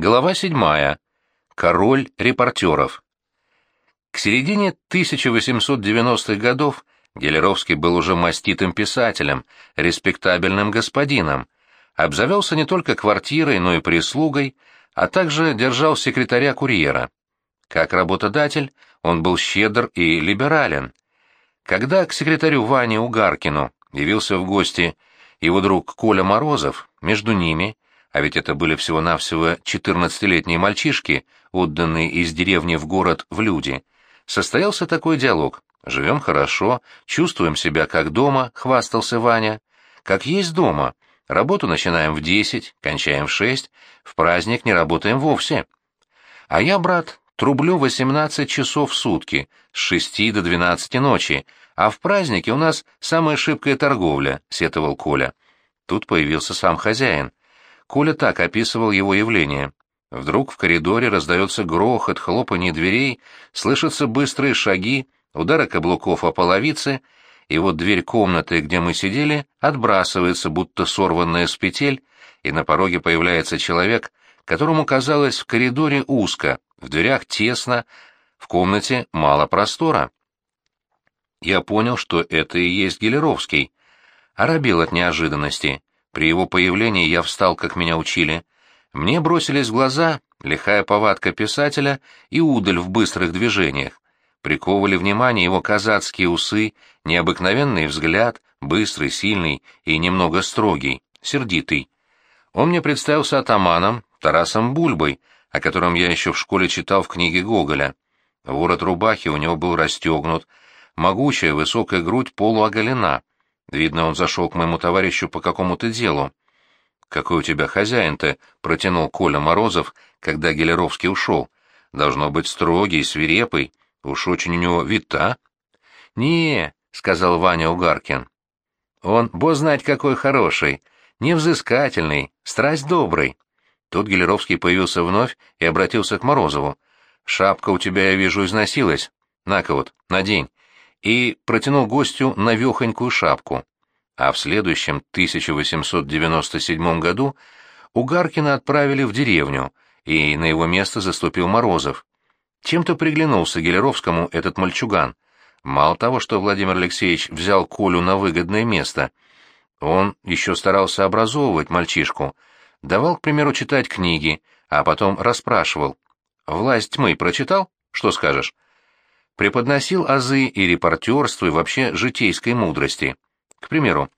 Глава седьмая. Король репортеров. К середине 1890-х годов Гелеровский был уже маститым писателем, респектабельным господином, обзавелся не только квартирой, но и прислугой, а также держал секретаря курьера. Как работодатель он был щедр и либерален. Когда к секретарю Ване Угаркину явился в гости его друг Коля Морозов, между ними – а ведь это были всего-навсего четырнадцатилетние мальчишки, отданные из деревни в город в люди, состоялся такой диалог. «Живем хорошо, чувствуем себя как дома», — хвастался Ваня. «Как есть дома. Работу начинаем в десять, кончаем в шесть, в праздник не работаем вовсе. А я, брат, трублю восемнадцать часов в сутки, с шести до двенадцати ночи, а в празднике у нас самая шибкая торговля», — сетовал Коля. Тут появился сам хозяин. Коля так описывал его явление. Вдруг в коридоре раздается грохот, хлопанье дверей, слышатся быстрые шаги, удары каблуков о половице, и вот дверь комнаты, где мы сидели, отбрасывается, будто сорванная с петель, и на пороге появляется человек, которому казалось в коридоре узко, в дверях тесно, в комнате мало простора. Я понял, что это и есть Гелеровский. Оробил от неожиданности. При его появлении я встал, как меня учили. Мне бросились в глаза лихая повадка писателя и удаль в быстрых движениях. Приковывали внимание его казацкие усы, необыкновенный взгляд, быстрый, сильный и немного строгий, сердитый. Он мне представился атаманом Тарасом Бульбой, о котором я еще в школе читал в книге Гоголя. Ворот рубахи у него был расстегнут, могучая высокая грудь полуоголена, Видно, он зашел к моему товарищу по какому-то делу. «Какой у тебя хозяин-то?» — протянул Коля Морозов, когда Гелеровский ушел. «Должно быть строгий, свирепый. Уж очень у него вид-то, «Не», — сказал Ваня Угаркин. «Он, бо знать какой хороший, невзыскательный, страсть добрый». Тут Гелеровский появился вновь и обратился к Морозову. «Шапка у тебя, я вижу, износилась. На-ка вот, надень и протянул гостю навехонькую шапку. А в следующем 1897 году Угаркина отправили в деревню, и на его место заступил Морозов. Чем-то приглянулся Гелеровскому этот мальчуган. Мало того, что Владимир Алексеевич взял Колю на выгодное место, он еще старался образовывать мальчишку, давал, к примеру, читать книги, а потом расспрашивал. «Власть тьмы прочитал? Что скажешь?» Преподносил азы и репортерства, и вообще житейской мудрости. К примеру,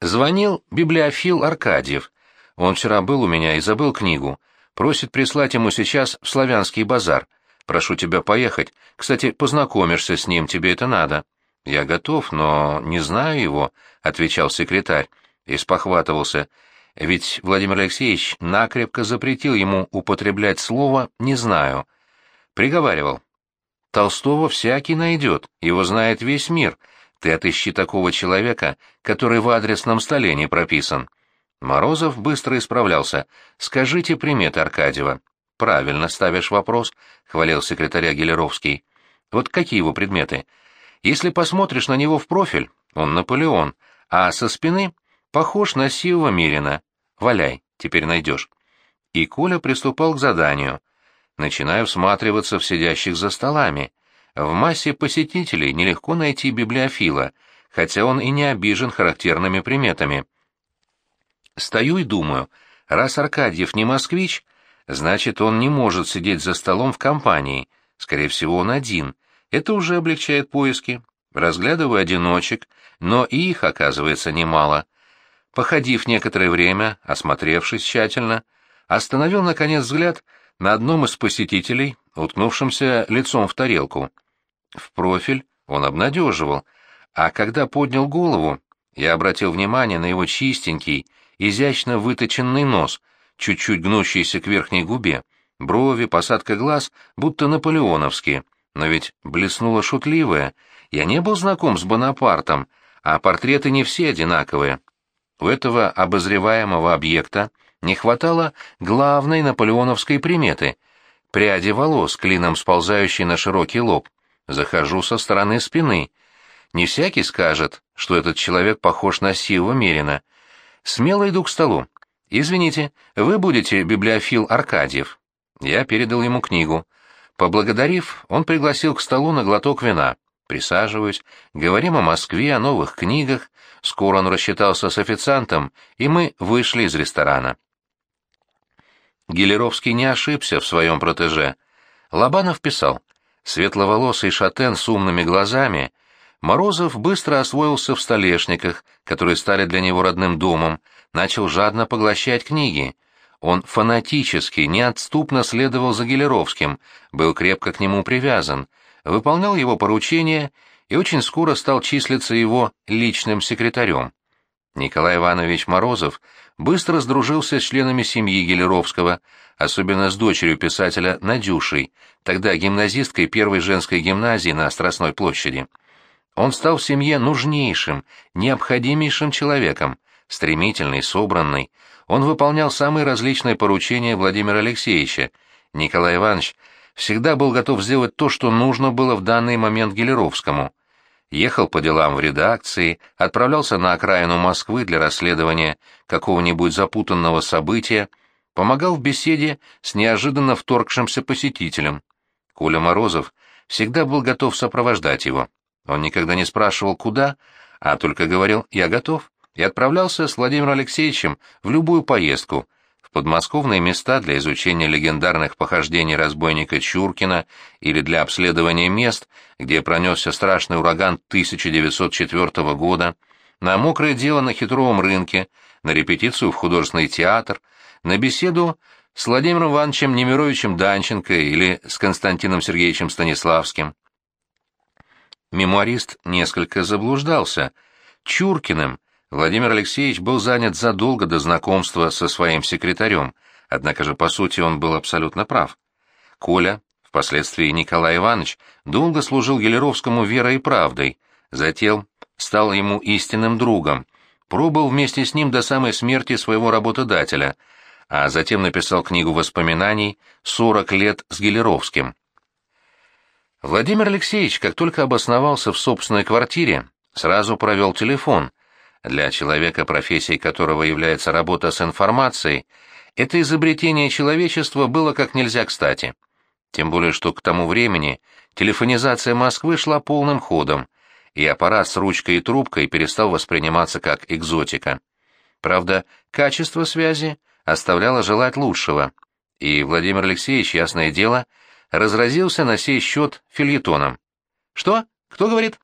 звонил библиофил Аркадьев. Он вчера был у меня и забыл книгу. Просит прислать ему сейчас в Славянский базар. Прошу тебя поехать. Кстати, познакомишься с ним, тебе это надо. Я готов, но не знаю его, отвечал секретарь и спохватывался. Ведь Владимир Алексеевич накрепко запретил ему употреблять слово «не знаю». Приговаривал, Толстого всякий найдет, его знает весь мир. Ты отыщи такого человека, который в адресном столе не прописан. Морозов быстро исправлялся. «Скажите приметы Аркадьева». «Правильно ставишь вопрос», — хвалил секретаря Гелеровский. «Вот какие его предметы? Если посмотришь на него в профиль, он Наполеон, а со спины похож на Сивого Мирина. Валяй, теперь найдешь». И Коля приступал к заданию — начинаю всматриваться в сидящих за столами. В массе посетителей нелегко найти библиофила, хотя он и не обижен характерными приметами. Стою и думаю, раз Аркадьев не москвич, значит, он не может сидеть за столом в компании, скорее всего, он один. Это уже облегчает поиски. Разглядываю одиночек, но и их, оказывается, немало. Походив некоторое время, осмотревшись тщательно, остановил, наконец, взгляд на одном из посетителей, уткнувшемся лицом в тарелку. В профиль он обнадеживал, а когда поднял голову, я обратил внимание на его чистенький, изящно выточенный нос, чуть-чуть гнущийся к верхней губе, брови, посадка глаз, будто наполеоновские, но ведь блеснуло шутливое. Я не был знаком с Бонапартом, а портреты не все одинаковые. У этого обозреваемого объекта не хватало главной наполеоновской приметы — пряди волос, клином сползающей на широкий лоб. Захожу со стороны спины. Не всякий скажет, что этот человек похож на Сива Мерина. Смело иду к столу. «Извините, вы будете библиофил Аркадьев?» Я передал ему книгу. Поблагодарив, он пригласил к столу на глоток вина. Присаживаюсь, говорим о Москве, о новых книгах. Скоро он рассчитался с официантом, и мы вышли из ресторана. Гелеровский не ошибся в своем протеже. Лобанов писал, светловолосый шатен с умными глазами, Морозов быстро освоился в столешниках, которые стали для него родным домом, начал жадно поглощать книги. Он фанатически, неотступно следовал за Гелеровским, был крепко к нему привязан, выполнял его поручения и очень скоро стал числиться его личным секретарем. Николай Иванович Морозов быстро сдружился с членами семьи Гелеровского, особенно с дочерью писателя Надюшей, тогда гимназисткой первой женской гимназии на Страстной площади. Он стал в семье нужнейшим, необходимейшим человеком, стремительный, собранный. Он выполнял самые различные поручения Владимира Алексеевича. Николай Иванович всегда был готов сделать то, что нужно было в данный момент Гелеровскому — ехал по делам в редакции, отправлялся на окраину Москвы для расследования какого-нибудь запутанного события, помогал в беседе с неожиданно вторгшимся посетителем. Коля Морозов всегда был готов сопровождать его. Он никогда не спрашивал, куда, а только говорил «я готов» и отправлялся с Владимиром Алексеевичем в любую поездку, подмосковные места для изучения легендарных похождений разбойника Чуркина или для обследования мест, где пронесся страшный ураган 1904 года, на мокрое дело на хитровом рынке, на репетицию в художественный театр, на беседу с Владимиром Ивановичем Немировичем Данченко или с Константином Сергеевичем Станиславским. Мемуарист несколько заблуждался. Чуркиным Владимир Алексеевич был занят задолго до знакомства со своим секретарем, однако же, по сути, он был абсолютно прав. Коля, впоследствии Николай Иванович, долго служил Гелеровскому верой и правдой, затем стал ему истинным другом, пробыл вместе с ним до самой смерти своего работодателя, а затем написал книгу воспоминаний «Сорок лет с Гелеровским». Владимир Алексеевич, как только обосновался в собственной квартире, сразу провел телефон, для человека, профессией которого является работа с информацией, это изобретение человечества было как нельзя кстати. Тем более, что к тому времени телефонизация Москвы шла полным ходом, и аппарат с ручкой и трубкой перестал восприниматься как экзотика. Правда, качество связи оставляло желать лучшего, и Владимир Алексеевич, ясное дело, разразился на сей счет фильетоном. «Что? Кто говорит?»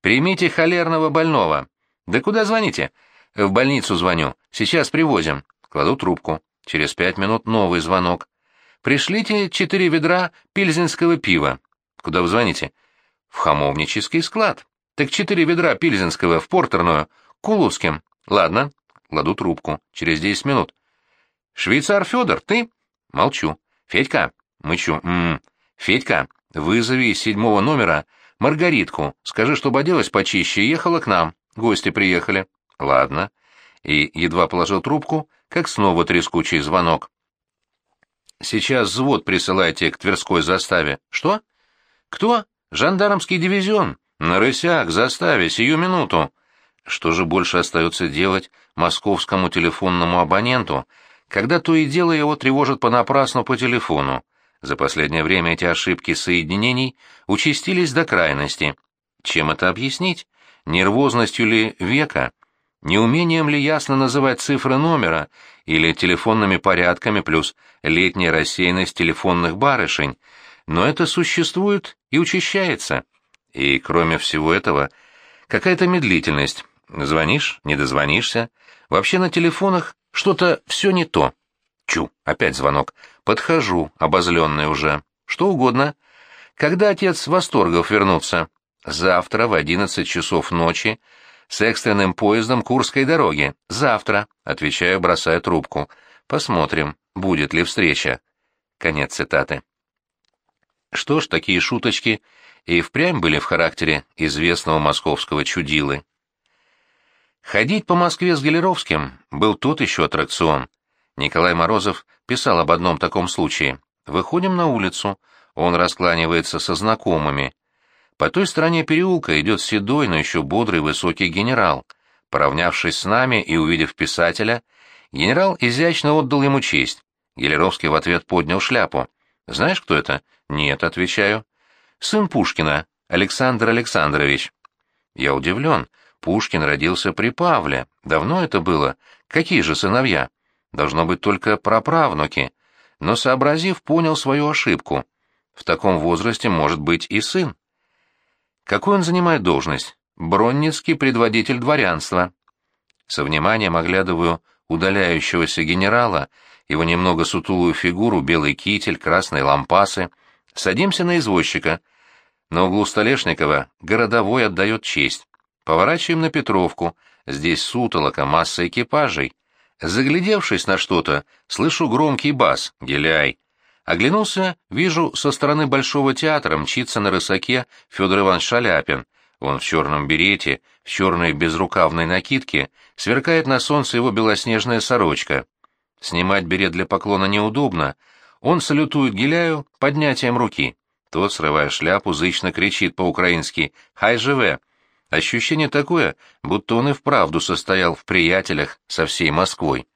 «Примите холерного больного. «Да куда звоните?» «В больницу звоню. Сейчас привозим». Кладу трубку. Через пять минут новый звонок. «Пришлите четыре ведра пильзенского пива». «Куда вы звоните?» «В хамовнический склад». «Так четыре ведра пильзенского в портерную. Кулуским». «Ладно». Кладу трубку. Через десять минут. «Швейцар Федор, ты?» Молчу. «Федька?» Мычу. «М -м. Федька, вызови из седьмого номера Маргаритку. Скажи, чтобы оделась почище и ехала к нам». Гости приехали. Ладно. И едва положил трубку, как снова трескучий звонок. Сейчас взвод присылайте к Тверской заставе. Что? Кто? Жандармский дивизион. На рысяк, заставе, сию минуту. Что же больше остается делать московскому телефонному абоненту, когда то и дело его тревожат понапрасну по телефону? За последнее время эти ошибки соединений участились до крайности. Чем это объяснить? Нервозностью ли века, неумением ли ясно называть цифры номера или телефонными порядками плюс летняя рассеянность телефонных барышень, но это существует и учащается. И кроме всего этого, какая-то медлительность. Звонишь, не дозвонишься. Вообще на телефонах что-то все не то. Чу, опять звонок. Подхожу, обозленный уже. Что угодно. Когда отец Восторгов вернутся? Завтра в одиннадцать часов ночи с экстренным поездом Курской дороги. Завтра, отвечаю, бросая трубку. Посмотрим, будет ли встреча. Конец цитаты. Что ж, такие шуточки и впрямь были в характере известного московского чудилы. Ходить по Москве с Гелеровским был тот еще аттракцион. Николай Морозов писал об одном таком случае. Выходим на улицу, он раскланивается со знакомыми. По той стороне переулка идет седой, но еще бодрый высокий генерал. Поравнявшись с нами и увидев писателя, Генерал изящно отдал ему честь. Гелеровский в ответ поднял шляпу. «Знаешь, кто это?» «Нет», — отвечаю. «Сын Пушкина, Александр Александрович». Я удивлен. Пушкин родился при Павле. Давно это было. Какие же сыновья? Должно быть только праправнуки. Но, сообразив, понял свою ошибку. В таком возрасте может быть и сын. Какую он занимает должность? Бронницкий предводитель дворянства. Со вниманием оглядываю удаляющегося генерала, его немного сутулую фигуру, белый китель, красные лампасы. Садимся на извозчика. На углу Столешникова городовой отдает честь. Поворачиваем на Петровку. Здесь сутолока, масса экипажей. Заглядевшись на что-то, слышу громкий бас «Геляй!». Оглянулся, вижу, со стороны Большого театра мчится на рысаке Федор Иванович Шаляпин. Он в черном берете, в черной безрукавной накидке, сверкает на солнце его белоснежная сорочка. Снимать берет для поклона неудобно. Он салютует Геляю поднятием руки. Тот, срывая шляпу, зычно кричит по-украински «Хай живе!». Ощущение такое, будто он и вправду состоял в приятелях со всей Москвой.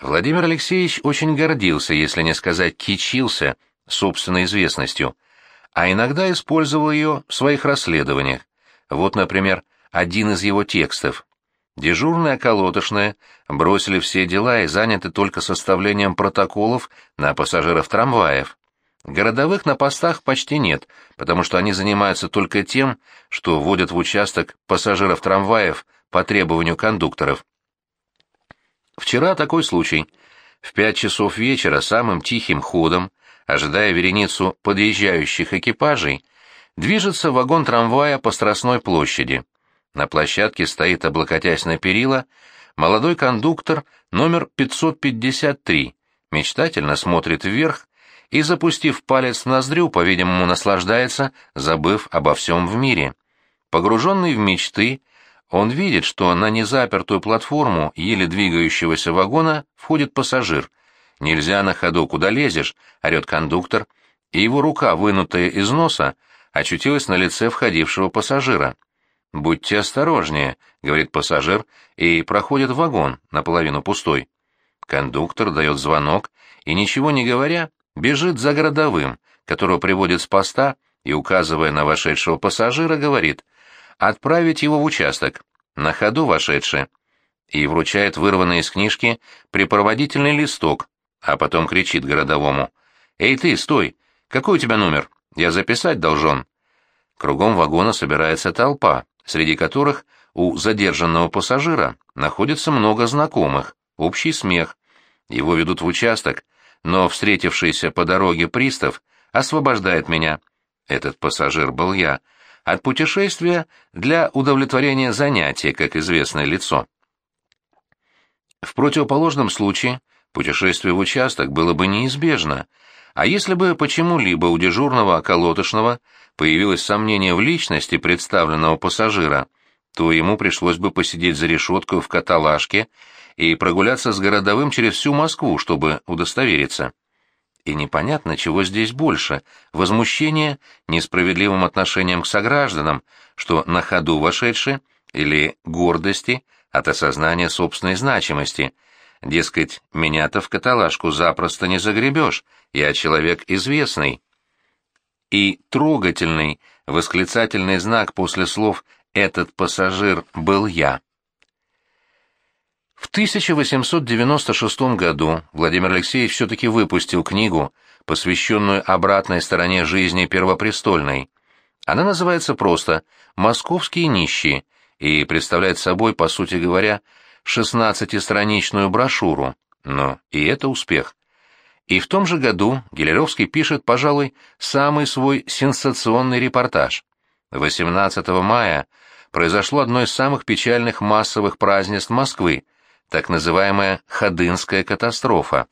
Владимир Алексеевич очень гордился, если не сказать кичился, собственной известностью, а иногда использовал ее в своих расследованиях. Вот, например, один из его текстов. Дежурные околотошные бросили все дела и заняты только составлением протоколов на пассажиров трамваев. Городовых на постах почти нет, потому что они занимаются только тем, что вводят в участок пассажиров трамваев по требованию кондукторов. Вчера такой случай. В пять часов вечера самым тихим ходом, ожидая вереницу подъезжающих экипажей, движется вагон трамвая по Страстной площади. На площадке стоит, облокотясь на перила, молодой кондуктор номер 553, мечтательно смотрит вверх и, запустив палец в ноздрю, по-видимому, наслаждается, забыв обо всем в мире. Погруженный в мечты, он видит, что на незапертую платформу еле двигающегося вагона входит пассажир. «Нельзя на ходу, куда лезешь?» — орет кондуктор, и его рука, вынутая из носа, очутилась на лице входившего пассажира. «Будьте осторожнее», — говорит пассажир, и проходит вагон, наполовину пустой. Кондуктор дает звонок, и, ничего не говоря, бежит за городовым, которого приводит с поста, и, указывая на вошедшего пассажира, говорит — отправить его в участок, на ходу вошедший, и вручает вырванный из книжки припроводительный листок, а потом кричит городовому. «Эй ты, стой! Какой у тебя номер? Я записать должен». Кругом вагона собирается толпа, среди которых у задержанного пассажира находится много знакомых, общий смех. Его ведут в участок, но встретившийся по дороге пристав освобождает меня. Этот пассажир был я — от путешествия для удовлетворения занятия, как известное лицо. В противоположном случае путешествие в участок было бы неизбежно, а если бы почему-либо у дежурного околотошного появилось сомнение в личности представленного пассажира, то ему пришлось бы посидеть за решеткой в каталажке и прогуляться с городовым через всю Москву, чтобы удостовериться. И непонятно, чего здесь больше — возмущение несправедливым отношением к согражданам, что на ходу вошедшие, или гордости от осознания собственной значимости. Дескать, меня-то в каталажку запросто не загребешь, я человек известный. И трогательный восклицательный знак после слов «этот пассажир был я». В 1896 году Владимир Алексеевич все-таки выпустил книгу, посвященную обратной стороне жизни Первопрестольной. Она называется просто «Московские нищие» и представляет собой, по сути говоря, шестнадцатистраничную брошюру, но и это успех. И в том же году Гелеровский пишет, пожалуй, самый свой сенсационный репортаж. 18 мая произошло одно из самых печальных массовых празднеств Москвы – так называемая Ходынская катастрофа.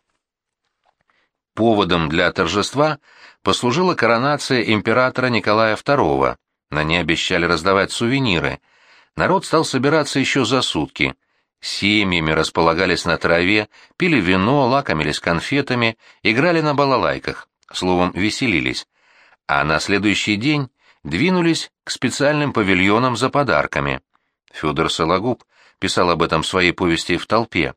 Поводом для торжества послужила коронация императора Николая II. На ней обещали раздавать сувениры. Народ стал собираться еще за сутки. Семьями располагались на траве, пили вино, лакомились конфетами, играли на балалайках, словом, веселились. А на следующий день двинулись к специальным павильонам за подарками. Федор Сологуб писал об этом в своей повести «В толпе».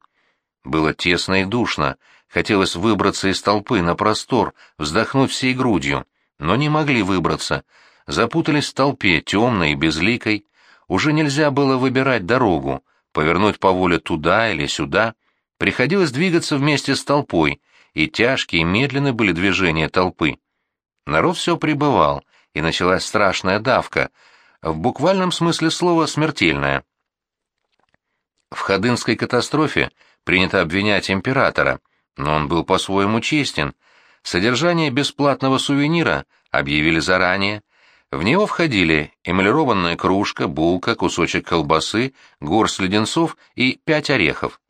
Было тесно и душно, хотелось выбраться из толпы на простор, вздохнуть всей грудью, но не могли выбраться, запутались в толпе, темной и безликой, уже нельзя было выбирать дорогу, повернуть по воле туда или сюда, приходилось двигаться вместе с толпой, и тяжкие и медленные были движения толпы. Народ все прибывал, и началась страшная давка, в буквальном смысле слова смертельная. В Ходынской катастрофе принято обвинять императора, но он был по-своему честен. Содержание бесплатного сувенира объявили заранее. В него входили эмалированная кружка, булка, кусочек колбасы, горсть леденцов и пять орехов.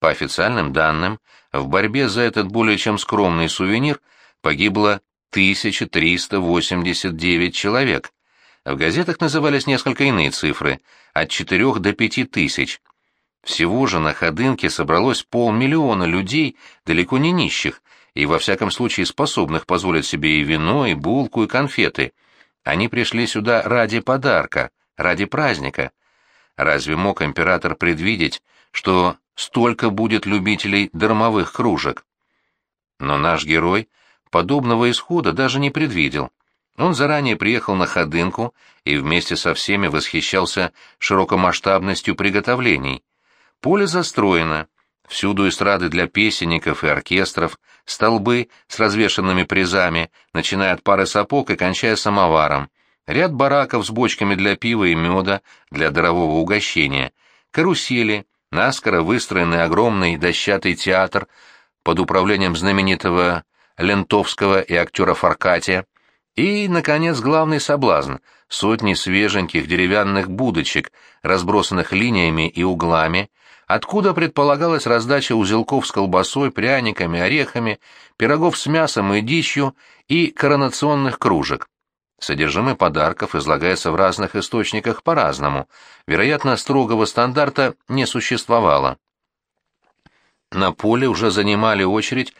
По официальным данным, в борьбе за этот более чем скромный сувенир погибло 1389 человек. В газетах назывались несколько иные цифры – от 4 до 5 тысяч. Всего же на Ходынке собралось полмиллиона людей, далеко не нищих, и во всяком случае способных позволить себе и вино, и булку, и конфеты. Они пришли сюда ради подарка, ради праздника. Разве мог император предвидеть, что столько будет любителей дармовых кружек? Но наш герой подобного исхода даже не предвидел. Он заранее приехал на Ходынку и вместе со всеми восхищался широкомасштабностью приготовлений. Поле застроено, всюду эстрады для песенников и оркестров, столбы с развешанными призами, начиная от пары сапог и кончая самоваром, ряд бараков с бочками для пива и меда для дарового угощения, карусели, наскоро выстроенный огромный дощатый театр под управлением знаменитого Лентовского и актера Фаркатия, и, наконец, главный соблазн — сотни свеженьких деревянных будочек, разбросанных линиями и углами, откуда предполагалась раздача узелков с колбасой, пряниками, орехами, пирогов с мясом и дичью и коронационных кружек. Содержимое подарков излагается в разных источниках по-разному, вероятно, строгого стандарта не существовало. На поле уже занимали очередь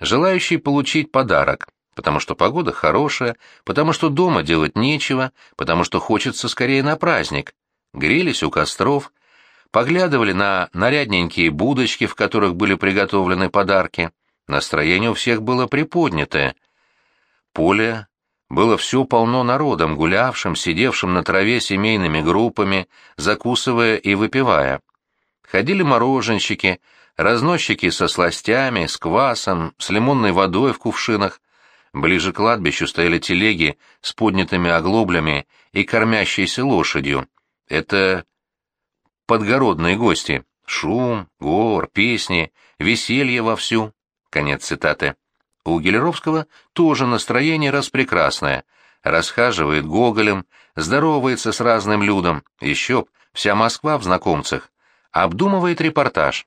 желающие получить подарок, потому что погода хорошая, потому что дома делать нечего, потому что хочется скорее на праздник. Грелись у костров, поглядывали на нарядненькие будочки, в которых были приготовлены подарки. Настроение у всех было приподнятое. Поле было все полно народом, гулявшим, сидевшим на траве семейными группами, закусывая и выпивая. Ходили мороженщики, разносчики со сластями, с квасом, с лимонной водой в кувшинах. Ближе к кладбищу стояли телеги с поднятыми оглоблями и кормящейся лошадью. Это подгородные гости. Шум, гор, песни, веселье вовсю. Конец цитаты. У Гелеровского тоже настроение распрекрасное. Расхаживает гоголем, здоровается с разным людом. Еще б, вся Москва в знакомцах. Обдумывает репортаж.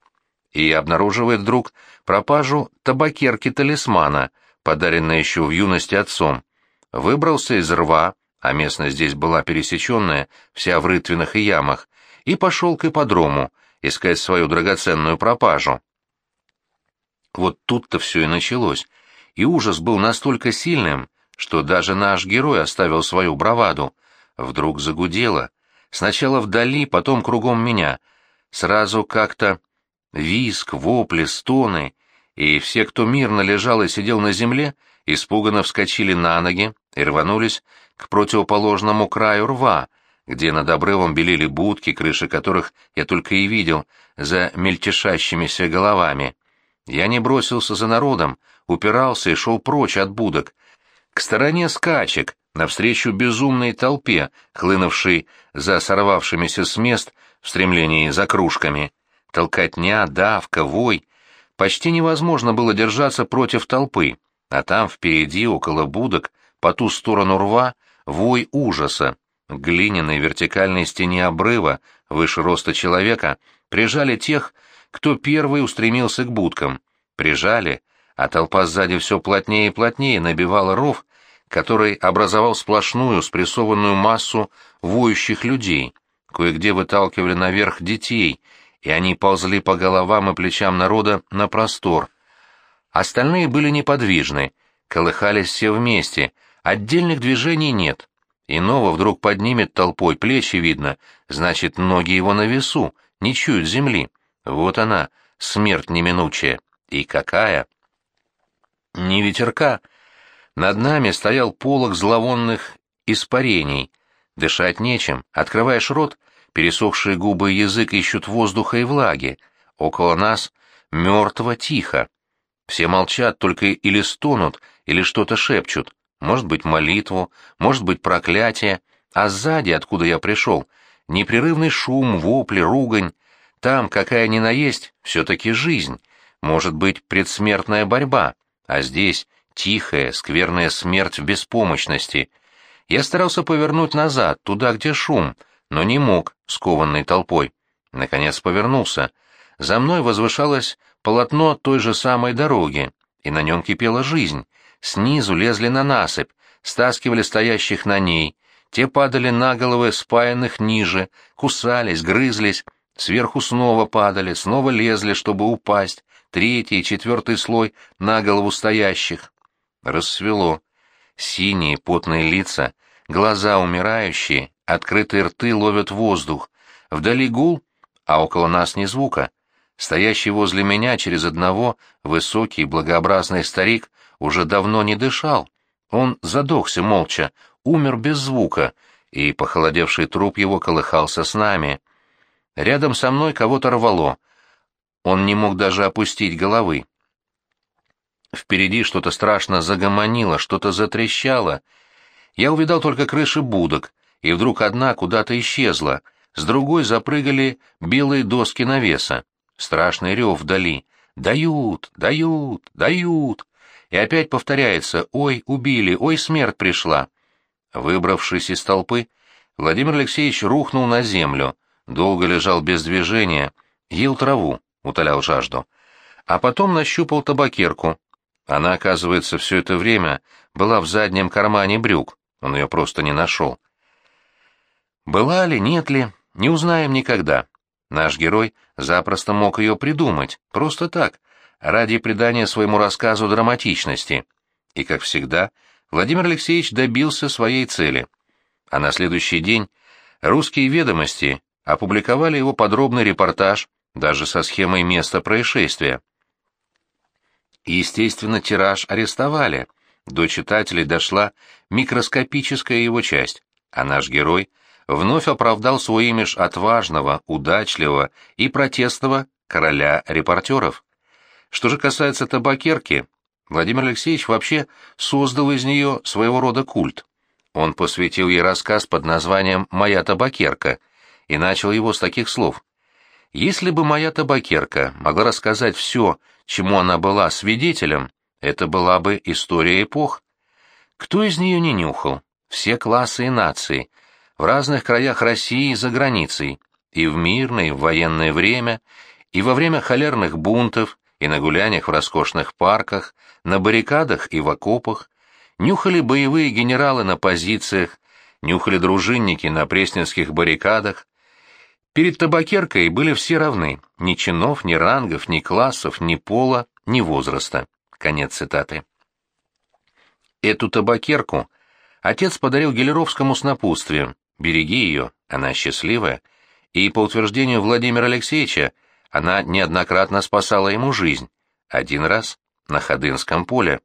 И обнаруживает вдруг пропажу табакерки-талисмана, подаренной еще в юности отцом. Выбрался из рва, а местность здесь была пересеченная, вся в рытвинах и ямах, и пошел к ипподрому искать свою драгоценную пропажу. Вот тут-то все и началось, и ужас был настолько сильным, что даже наш герой оставил свою браваду. Вдруг загудело. Сначала вдали, потом кругом меня. Сразу как-то виск, вопли, стоны, и все, кто мирно лежал и сидел на земле, испуганно вскочили на ноги и рванулись к противоположному краю рва, где над обрывом белели будки, крыши которых я только и видел, за мельтешащимися головами. Я не бросился за народом, упирался и шел прочь от будок, к стороне скачек, навстречу безумной толпе, хлынувшей за сорвавшимися с мест в стремлении за кружками. Толкотня, давка, вой. Почти невозможно было держаться против толпы, а там впереди, около будок, по ту сторону рва, вой ужаса глиняной вертикальной стене обрыва, выше роста человека, прижали тех, кто первый устремился к будкам. Прижали, а толпа сзади все плотнее и плотнее набивала ров, который образовал сплошную спрессованную массу воющих людей. Кое-где выталкивали наверх детей, и они ползли по головам и плечам народа на простор. Остальные были неподвижны, колыхались все вместе, отдельных движений нет. Иного вдруг поднимет толпой, плечи видно, значит, ноги его на весу, не чуют земли. Вот она, смерть неминучая. И какая! Не ветерка. Над нами стоял полог зловонных испарений. Дышать нечем. Открываешь рот, пересохшие губы и язык ищут воздуха и влаги. Около нас мертво тихо. Все молчат, только или стонут, или что-то шепчут. Может быть, молитву, может быть, проклятие. А сзади, откуда я пришел, непрерывный шум, вопли, ругань. Там, какая ни наесть, все-таки жизнь. Может быть, предсмертная борьба. А здесь тихая, скверная смерть в беспомощности. Я старался повернуть назад, туда, где шум, но не мог, скованный толпой. Наконец повернулся. За мной возвышалось полотно той же самой дороги, и на нем кипела жизнь. Снизу лезли на насыпь, стаскивали стоящих на ней, те падали на головы спаянных ниже, кусались, грызлись, сверху снова падали, снова лезли, чтобы упасть, третий и четвертый слой на голову стоящих. Рассвело. Синие потные лица, глаза умирающие, открытые рты ловят воздух. Вдали гул, а около нас ни звука. Стоящий возле меня через одного высокий благообразный старик уже давно не дышал. Он задохся молча, умер без звука, и похолодевший труп его колыхался с нами. Рядом со мной кого-то рвало. Он не мог даже опустить головы. Впереди что-то страшно загомонило, что-то затрещало. Я увидал только крыши будок, и вдруг одна куда-то исчезла, с другой запрыгали белые доски навеса. Страшный рев вдали. «Дают! Дают! Дают!» И опять повторяется «Ой, убили! Ой, смерть пришла!» Выбравшись из толпы, Владимир Алексеевич рухнул на землю, долго лежал без движения, ел траву, утолял жажду. А потом нащупал табакерку. Она, оказывается, все это время была в заднем кармане брюк, он ее просто не нашел. Была ли, нет ли, не узнаем никогда. Наш герой запросто мог ее придумать, просто так, ради придания своему рассказу драматичности. И, как всегда, Владимир Алексеевич добился своей цели. А на следующий день русские ведомости опубликовали его подробный репортаж, даже со схемой места происшествия. Естественно, тираж арестовали. До читателей дошла микроскопическая его часть, а наш герой — вновь оправдал свой имидж отважного, удачливого и протестного короля репортеров. Что же касается табакерки, Владимир Алексеевич вообще создал из нее своего рода культ. Он посвятил ей рассказ под названием «Моя табакерка» и начал его с таких слов. «Если бы моя табакерка могла рассказать все, чему она была свидетелем, это была бы история эпох. Кто из нее не нюхал? Все классы и нации, в разных краях России и за границей, и в мирное, и в военное время, и во время холерных бунтов, и на гуляниях в роскошных парках, на баррикадах и в окопах, нюхали боевые генералы на позициях, нюхали дружинники на пресненских баррикадах. Перед табакеркой были все равны, ни чинов, ни рангов, ни классов, ни пола, ни возраста. Конец цитаты. Эту табакерку отец подарил Гелеровскому с напутствием, Береги ее, она счастливая. И, по утверждению Владимира Алексеевича, она неоднократно спасала ему жизнь. Один раз на Ходынском поле.